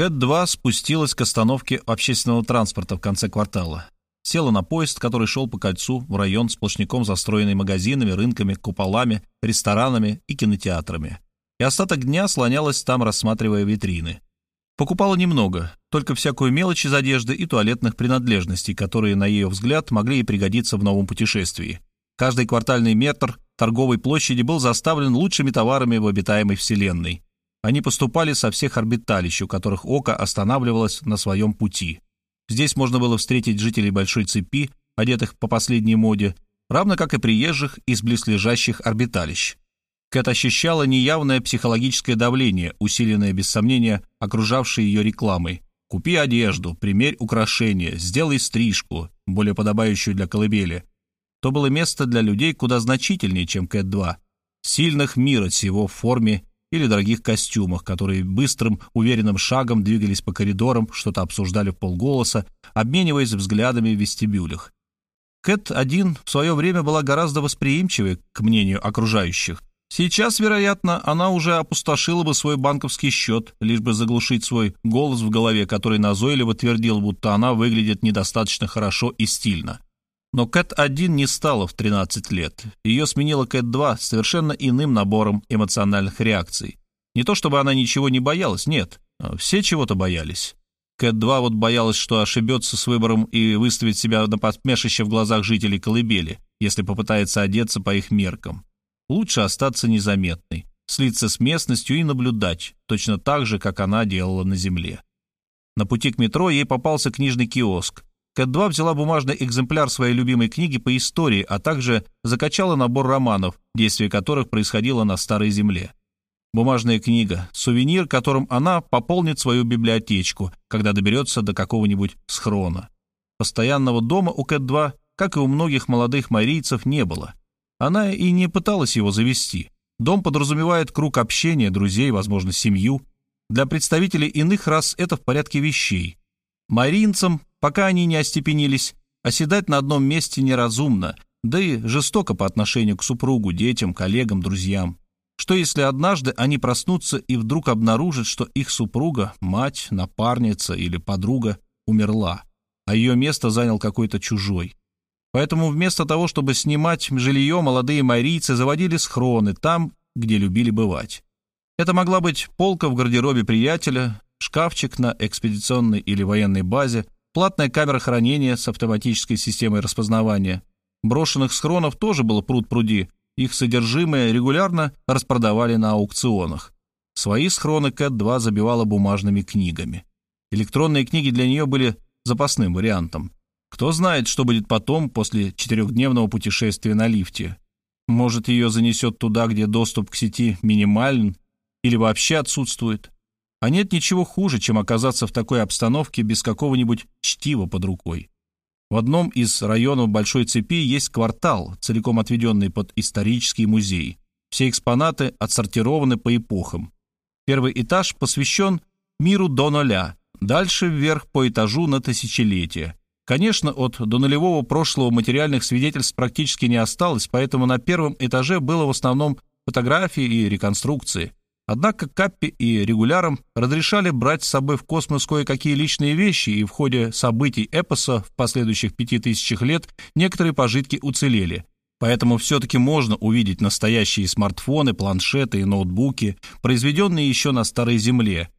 Кэт-2 спустилась к остановке общественного транспорта в конце квартала. Села на поезд, который шел по кольцу в район сплошняком застроенный магазинами, рынками, куполами, ресторанами и кинотеатрами. И остаток дня слонялась там, рассматривая витрины. Покупала немного, только всякую мелочь из одежды и туалетных принадлежностей, которые, на ее взгляд, могли ей пригодиться в новом путешествии. Каждый квартальный метр торговой площади был заставлен лучшими товарами в обитаемой вселенной. Они поступали со всех орбиталищ, у которых око останавливалось на своем пути. Здесь можно было встретить жителей Большой Цепи, одетых по последней моде, равно как и приезжих из близлежащих орбиталищ. Кэт ощущала неявное психологическое давление, усиленное, без сомнения, окружавшей ее рекламой. «Купи одежду, примерь украшения, сделай стрижку, более подобающую для колыбели». То было место для людей куда значительнее, чем Кэт-2. Сильных мира всего в форме или дорогих костюмах, которые быстрым, уверенным шагом двигались по коридорам, что-то обсуждали в полголоса, обмениваясь взглядами в вестибюлях. Кэт-1 в свое время была гораздо восприимчивой к мнению окружающих. Сейчас, вероятно, она уже опустошила бы свой банковский счет, лишь бы заглушить свой голос в голове, который назойливо твердил, будто она выглядит недостаточно хорошо и стильно. Но Кэт-1 не стала в 13 лет. Ее сменила Кэт-2 совершенно иным набором эмоциональных реакций. Не то чтобы она ничего не боялась, нет. Все чего-то боялись. Кэт-2 вот боялась, что ошибется с выбором и выставит себя на посмешище в глазах жителей колыбели, если попытается одеться по их меркам. Лучше остаться незаметной, слиться с местностью и наблюдать, точно так же, как она делала на земле. На пути к метро ей попался книжный киоск, Кэт-2 взяла бумажный экземпляр своей любимой книги по истории, а также закачала набор романов, действие которых происходило на Старой Земле. Бумажная книга – сувенир, которым она пополнит свою библиотечку, когда доберется до какого-нибудь схрона. Постоянного дома у Кэт-2, как и у многих молодых марийцев, не было. Она и не пыталась его завести. Дом подразумевает круг общения, друзей, возможно, семью. Для представителей иных рас это в порядке вещей. Маринцам Пока они не остепенились, оседать на одном месте неразумно, да и жестоко по отношению к супругу, детям, коллегам, друзьям. Что если однажды они проснутся и вдруг обнаружат, что их супруга, мать, напарница или подруга умерла, а ее место занял какой-то чужой? Поэтому вместо того, чтобы снимать жилье, молодые майрийцы заводили схроны там, где любили бывать. Это могла быть полка в гардеробе приятеля, шкафчик на экспедиционной или военной базе, Платная камера хранения с автоматической системой распознавания. Брошенных схронов тоже было пруд-пруди. Их содержимое регулярно распродавали на аукционах. Свои схроны Кэт-2 забивала бумажными книгами. Электронные книги для нее были запасным вариантом. Кто знает, что будет потом, после четырехдневного путешествия на лифте. Может, ее занесет туда, где доступ к сети минимален или вообще отсутствует. А нет ничего хуже, чем оказаться в такой обстановке без какого-нибудь чтива под рукой. В одном из районов Большой цепи есть квартал, целиком отведенный под исторический музей. Все экспонаты отсортированы по эпохам. Первый этаж посвящен миру до нуля, дальше вверх по этажу на тысячелетие. Конечно, от донулевого прошлого материальных свидетельств практически не осталось, поэтому на первом этаже было в основном фотографии и реконструкции – Однако Каппи и регулярам разрешали брать с собой в космос кое-какие личные вещи, и в ходе событий эпоса в последующих пяти тысячах лет некоторые пожитки уцелели. Поэтому все-таки можно увидеть настоящие смартфоны, планшеты и ноутбуки, произведенные еще на Старой Земле.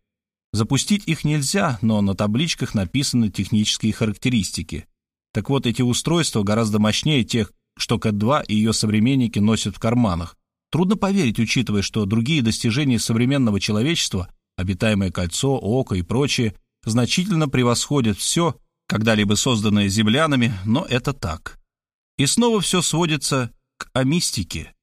Запустить их нельзя, но на табличках написаны технические характеристики. Так вот, эти устройства гораздо мощнее тех, что К2 и ее современники носят в карманах. Трудно поверить, учитывая, что другие достижения современного человечества, обитаемое кольцо, око и прочее, значительно превосходят все, когда-либо созданное землянами, но это так. И снова все сводится к амистике.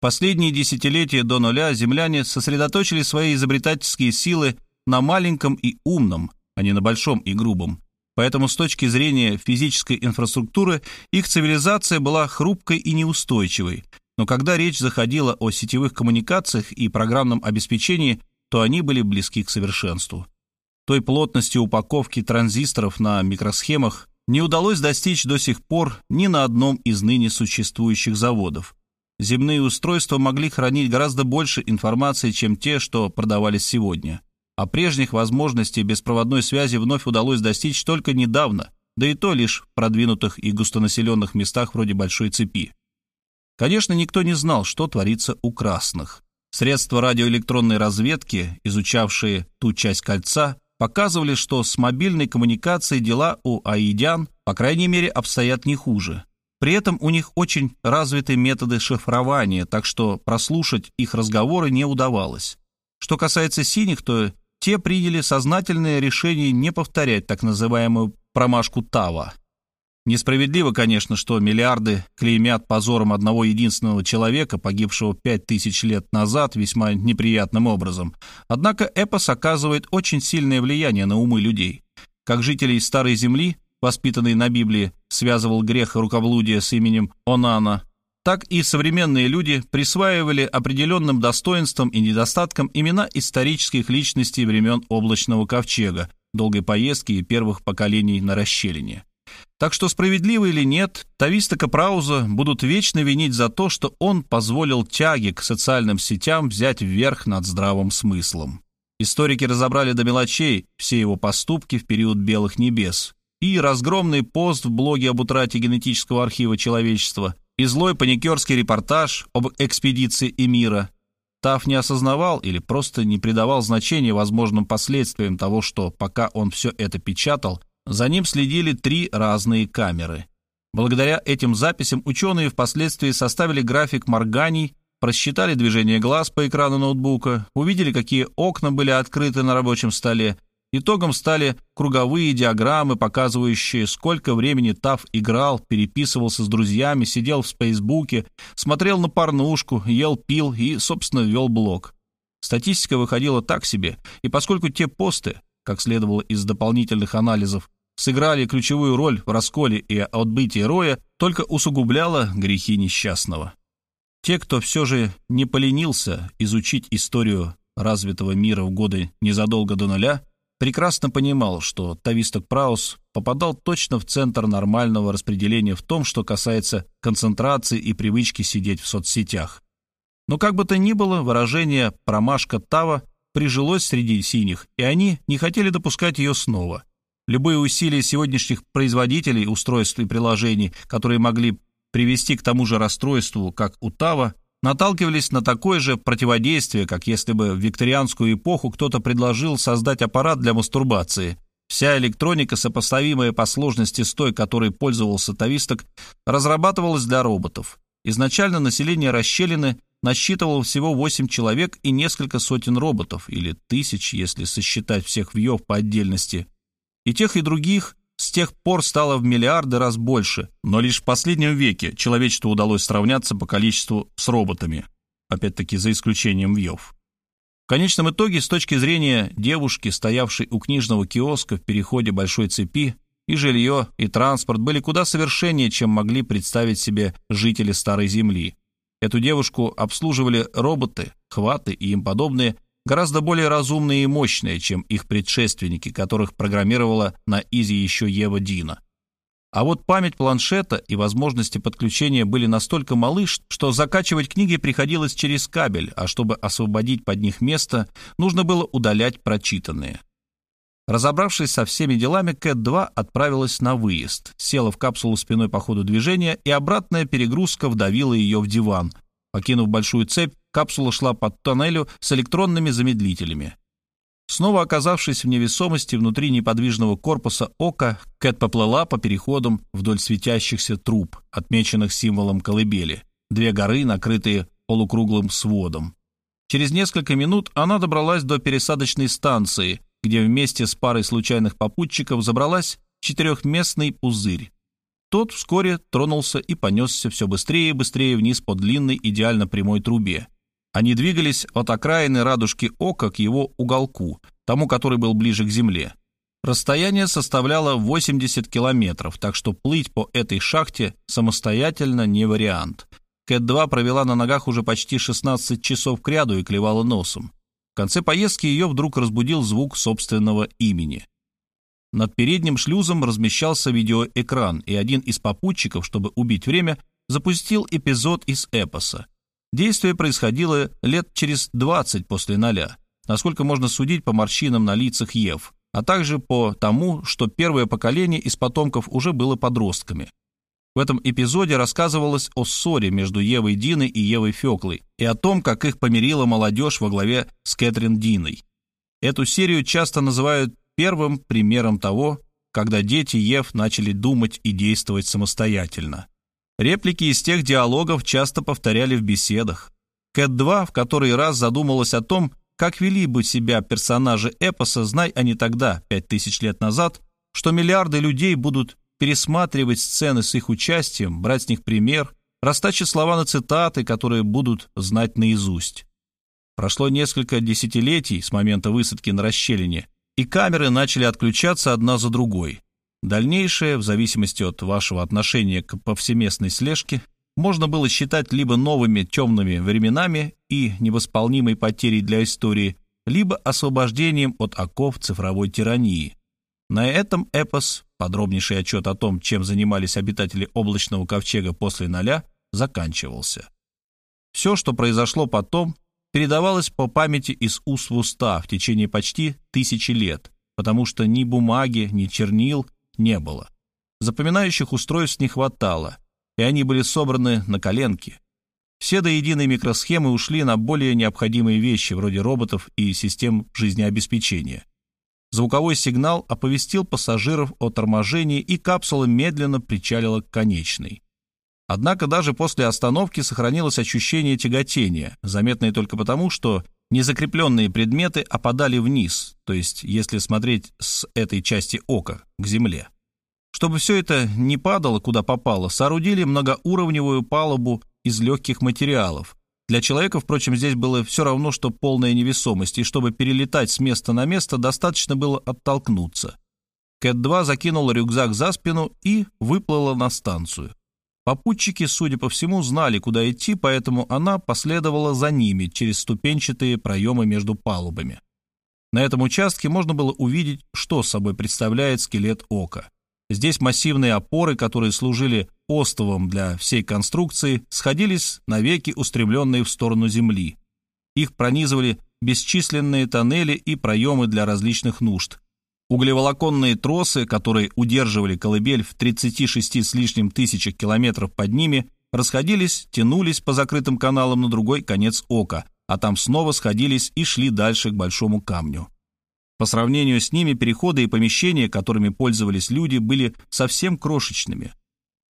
Последние десятилетия до нуля земляне сосредоточили свои изобретательские силы на маленьком и умном, а не на большом и грубом. Поэтому с точки зрения физической инфраструктуры их цивилизация была хрупкой и неустойчивой, но когда речь заходила о сетевых коммуникациях и программном обеспечении, то они были близки к совершенству. Той плотности упаковки транзисторов на микросхемах не удалось достичь до сих пор ни на одном из ныне существующих заводов. Земные устройства могли хранить гораздо больше информации, чем те, что продавались сегодня. а прежних возможностей беспроводной связи вновь удалось достичь только недавно, да и то лишь в продвинутых и густонаселенных местах вроде Большой цепи. Конечно, никто не знал, что творится у красных. Средства радиоэлектронной разведки, изучавшие ту часть кольца, показывали, что с мобильной коммуникацией дела у аидян, по крайней мере, обстоят не хуже. При этом у них очень развиты методы шифрования, так что прослушать их разговоры не удавалось. Что касается синих, то те приняли сознательное решение не повторять так называемую промашку Тава. Несправедливо, конечно, что миллиарды клеймят позором одного единственного человека, погибшего пять тысяч лет назад весьма неприятным образом. Однако эпос оказывает очень сильное влияние на умы людей. Как жителей Старой Земли, воспитанный на Библии, связывал грех рукоблудия с именем Онана, так и современные люди присваивали определенным достоинствам и недостаткам имена исторических личностей времен облачного ковчега, долгой поездки и первых поколений на расщелине. Так что справедливо или нет, Тависта Прауза будут вечно винить за то, что он позволил тяге к социальным сетям взять вверх над здравым смыслом. Историки разобрали до мелочей все его поступки в период Белых Небес, и разгромный пост в блоге об утрате генетического архива человечества – и злой паникерский репортаж об экспедиции Эмира. Тав не осознавал или просто не придавал значения возможным последствиям того, что пока он все это печатал, за ним следили три разные камеры. Благодаря этим записям ученые впоследствии составили график морганий, просчитали движение глаз по экрану ноутбука, увидели, какие окна были открыты на рабочем столе Итогом стали круговые диаграммы, показывающие, сколько времени Тав играл, переписывался с друзьями, сидел в Фейсбуке, смотрел на порнушку, ел, пил и, собственно, вел блог. Статистика выходила так себе, и поскольку те посты, как следовало из дополнительных анализов, сыграли ключевую роль в расколе и отбытии Роя, только усугубляло грехи несчастного. Те, кто все же не поленился изучить историю развитого мира в годы незадолго до нуля, прекрасно понимал, что Тависток Праус попадал точно в центр нормального распределения в том, что касается концентрации и привычки сидеть в соцсетях. Но как бы то ни было, выражение «промашка Тава» прижилось среди синих, и они не хотели допускать ее снова. Любые усилия сегодняшних производителей устройств и приложений, которые могли привести к тому же расстройству, как у Тава, наталкивались на такое же противодействие, как если бы в викторианскую эпоху кто-то предложил создать аппарат для мастурбации. Вся электроника, сопоставимая по сложности с той, которой пользовался Тависток, разрабатывалась для роботов. Изначально население расщелины насчитывало всего 8 человек и несколько сотен роботов, или тысяч, если сосчитать всех вьев по отдельности. И тех, и других с тех пор стало в миллиарды раз больше, но лишь в последнем веке человечеству удалось сравняться по количеству с роботами, опять-таки за исключением вьев. В конечном итоге, с точки зрения девушки, стоявшей у книжного киоска в переходе большой цепи, и жилье, и транспорт были куда совершеннее, чем могли представить себе жители Старой Земли. Эту девушку обслуживали роботы, хваты и им подобные, гораздо более разумные и мощные, чем их предшественники, которых программировала на Изи еще Ева Дина. А вот память планшета и возможности подключения были настолько малы, что закачивать книги приходилось через кабель, а чтобы освободить под них место, нужно было удалять прочитанные. Разобравшись со всеми делами, Кэт-2 отправилась на выезд, села в капсулу спиной по ходу движения, и обратная перегрузка вдавила ее в диван. Покинув большую цепь, Капсула шла под тоннелю с электронными замедлителями. Снова оказавшись в невесомости внутри неподвижного корпуса ока, Кэт поплыла по переходам вдоль светящихся труб, отмеченных символом колыбели. Две горы, накрытые полукруглым сводом. Через несколько минут она добралась до пересадочной станции, где вместе с парой случайных попутчиков забралась четырехместный пузырь. Тот вскоре тронулся и понесся все быстрее и быстрее вниз по длинной идеально прямой трубе. Они двигались от окраины радужки ока к его уголку, тому, который был ближе к земле. Расстояние составляло 80 километров, так что плыть по этой шахте самостоятельно не вариант. Кэт-2 провела на ногах уже почти 16 часов кряду и клевала носом. В конце поездки ее вдруг разбудил звук собственного имени. Над передним шлюзом размещался видеоэкран, и один из попутчиков, чтобы убить время, запустил эпизод из эпоса. Действие происходило лет через 20 после ноля. насколько можно судить по морщинам на лицах Ев, а также по тому, что первое поколение из потомков уже было подростками. В этом эпизоде рассказывалось о ссоре между Евой Диной и Евой Феклой и о том, как их помирила молодежь во главе с Кэтрин Диной. Эту серию часто называют первым примером того, когда дети Ев начали думать и действовать самостоятельно. Реплики из тех диалогов часто повторяли в беседах. Кэт-2 в который раз задумалась о том, как вели бы себя персонажи эпоса, знай они тогда, пять тысяч лет назад, что миллиарды людей будут пересматривать сцены с их участием, брать с них пример, растачить слова на цитаты, которые будут знать наизусть. Прошло несколько десятилетий с момента высадки на расщелине, и камеры начали отключаться одна за другой. Дальнейшее, в зависимости от вашего отношения к повсеместной слежке, можно было считать либо новыми темными временами и невосполнимой потерей для истории, либо освобождением от оков цифровой тирании. На этом эпос, подробнейший отчет о том, чем занимались обитатели облачного ковчега после ноля, заканчивался. Все, что произошло потом, передавалось по памяти из уст в уста в течение почти тысячи лет, потому что ни бумаги, ни чернил не было. Запоминающих устройств не хватало, и они были собраны на коленке. Все до единой микросхемы ушли на более необходимые вещи, вроде роботов и систем жизнеобеспечения. Звуковой сигнал оповестил пассажиров о торможении, и капсула медленно причалила к конечной. Однако даже после остановки сохранилось ощущение тяготения, заметное только потому, что незакрепленные предметы опадали вниз, то есть если смотреть с этой части ока к земле. Чтобы все это не падало, куда попало, соорудили многоуровневую палубу из легких материалов. Для человека, впрочем, здесь было все равно, что полная невесомость, и чтобы перелетать с места на место, достаточно было оттолкнуться. Кэт-2 закинула рюкзак за спину и выплыла на станцию. Попутчики, судя по всему, знали, куда идти, поэтому она последовала за ними через ступенчатые проемы между палубами. На этом участке можно было увидеть, что собой представляет скелет ока. Здесь массивные опоры, которые служили остовом для всей конструкции, сходились навеки устремленные в сторону земли. Их пронизывали бесчисленные тоннели и проемы для различных нужд, Углеволоконные тросы, которые удерживали колыбель в 36 с лишним тысячах километров под ними, расходились, тянулись по закрытым каналам на другой конец ока, а там снова сходились и шли дальше к большому камню. По сравнению с ними переходы и помещения, которыми пользовались люди, были совсем крошечными.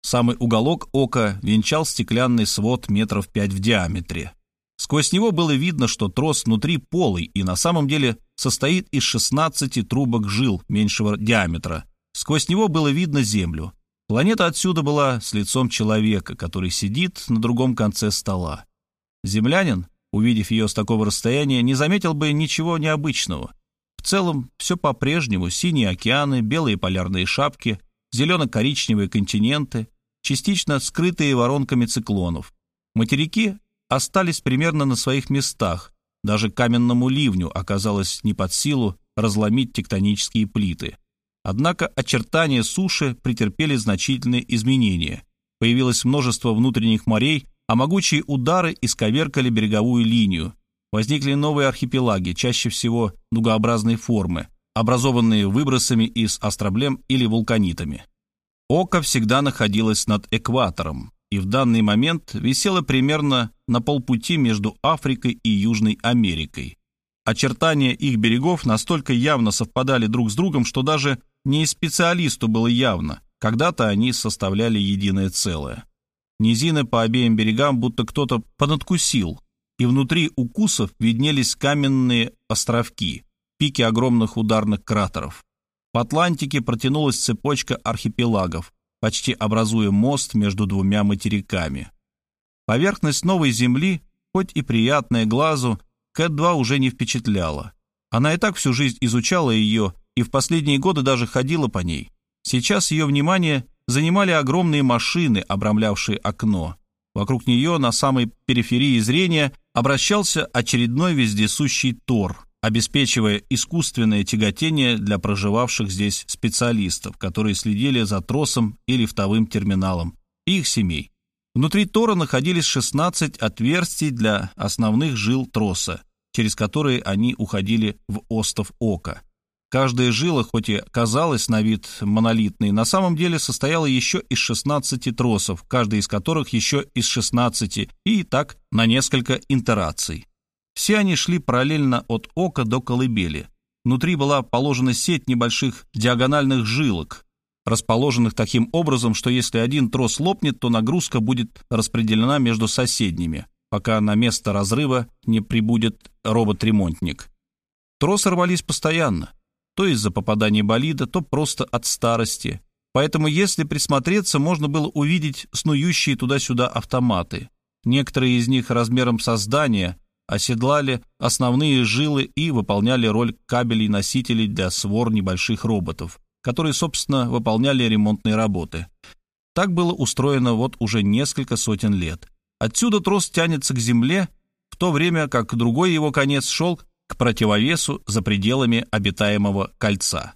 Самый уголок ока венчал стеклянный свод метров пять в диаметре. Сквозь него было видно, что трос внутри полый и на самом деле состоит из 16 трубок жил меньшего диаметра. Сквозь него было видно Землю. Планета отсюда была с лицом человека, который сидит на другом конце стола. Землянин, увидев ее с такого расстояния, не заметил бы ничего необычного. В целом, все по-прежнему, синие океаны, белые полярные шапки, зелено-коричневые континенты, частично скрытые воронками циклонов. Материки остались примерно на своих местах. Даже каменному ливню оказалось не под силу разломить тектонические плиты. Однако очертания суши претерпели значительные изменения. Появилось множество внутренних морей, а могучие удары исковеркали береговую линию. Возникли новые архипелаги, чаще всего дугообразной формы, образованные выбросами из астроблем или вулканитами. Око всегда находилось над экватором, и в данный момент висела примерно на полпути между Африкой и Южной Америкой. Очертания их берегов настолько явно совпадали друг с другом, что даже не специалисту было явно. Когда-то они составляли единое целое. Низины по обеим берегам будто кто-то понадкусил, и внутри укусов виднелись каменные островки, пики огромных ударных кратеров. В Атлантике протянулась цепочка архипелагов, почти образуя мост между двумя материками. Поверхность новой земли, хоть и приятная глазу, Кэт-2 уже не впечатляла. Она и так всю жизнь изучала ее и в последние годы даже ходила по ней. Сейчас ее внимание занимали огромные машины, обрамлявшие окно. Вокруг нее, на самой периферии зрения, обращался очередной вездесущий Тор, обеспечивая искусственное тяготение для проживавших здесь специалистов, которые следили за тросом и лифтовым терминалом, и их семей. Внутри Тора находились 16 отверстий для основных жил троса, через которые они уходили в остов ока. Каждая жила, хоть и казалась на вид монолитной, на самом деле состояла еще из 16 тросов, каждый из которых еще из 16, и так на несколько интераций. Все они шли параллельно от ока до колыбели. Внутри была положена сеть небольших диагональных жилок, расположенных таким образом, что если один трос лопнет, то нагрузка будет распределена между соседними, пока на место разрыва не прибудет робот-ремонтник. Тросы рвались постоянно, то из-за попадания болида, то просто от старости. Поэтому, если присмотреться, можно было увидеть снующие туда-сюда автоматы. Некоторые из них размером со здание оседлали основные жилы и выполняли роль кабелей-носителей для свор небольших роботов, которые, собственно, выполняли ремонтные работы. Так было устроено вот уже несколько сотен лет. Отсюда трос тянется к земле, в то время как другой его конец шел к противовесу за пределами обитаемого кольца.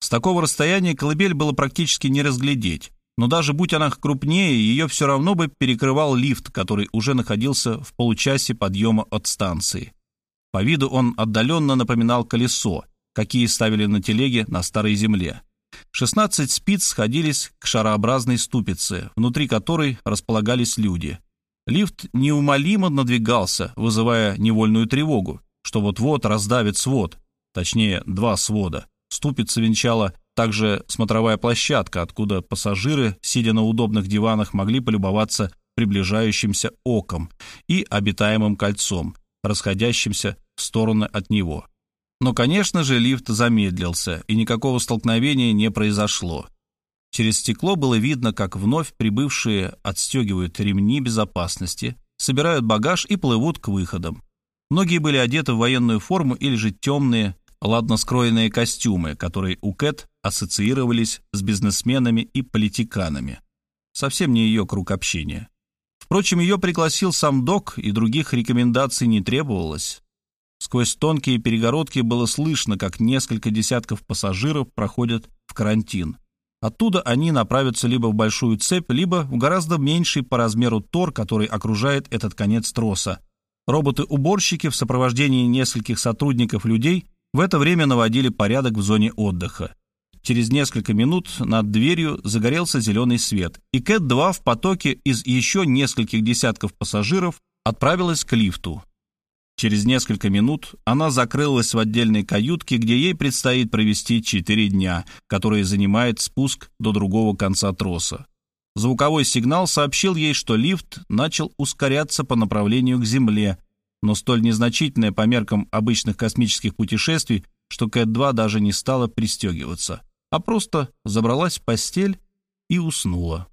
С такого расстояния колыбель было практически не разглядеть, но даже будь она крупнее, ее все равно бы перекрывал лифт, который уже находился в получасе подъема от станции. По виду он отдаленно напоминал колесо, какие ставили на телеге на старой земле. 16 спиц сходились к шарообразной ступице, внутри которой располагались люди. Лифт неумолимо надвигался, вызывая невольную тревогу, что вот-вот раздавит свод, точнее, два свода. Ступица венчала также смотровая площадка, откуда пассажиры, сидя на удобных диванах, могли полюбоваться приближающимся оком и обитаемым кольцом, расходящимся в стороны от него. Но, конечно же, лифт замедлился, и никакого столкновения не произошло. Через стекло было видно, как вновь прибывшие отстегивают ремни безопасности, собирают багаж и плывут к выходам. Многие были одеты в военную форму или же темные, ладно скроенные костюмы, которые у Кэт ассоциировались с бизнесменами и политиканами. Совсем не ее круг общения. Впрочем, ее пригласил сам док, и других рекомендаций не требовалось. Сквозь тонкие перегородки было слышно, как несколько десятков пассажиров проходят в карантин. Оттуда они направятся либо в большую цепь, либо в гораздо меньший по размеру тор, который окружает этот конец троса. Роботы-уборщики в сопровождении нескольких сотрудников людей в это время наводили порядок в зоне отдыха. Через несколько минут над дверью загорелся зеленый свет, и Кэт-2 в потоке из еще нескольких десятков пассажиров отправилась к лифту. Через несколько минут она закрылась в отдельной каютке, где ей предстоит провести четыре дня, которые занимает спуск до другого конца троса. Звуковой сигнал сообщил ей, что лифт начал ускоряться по направлению к Земле, но столь незначительное по меркам обычных космических путешествий, что Кэт-2 даже не стала пристегиваться, а просто забралась в постель и уснула.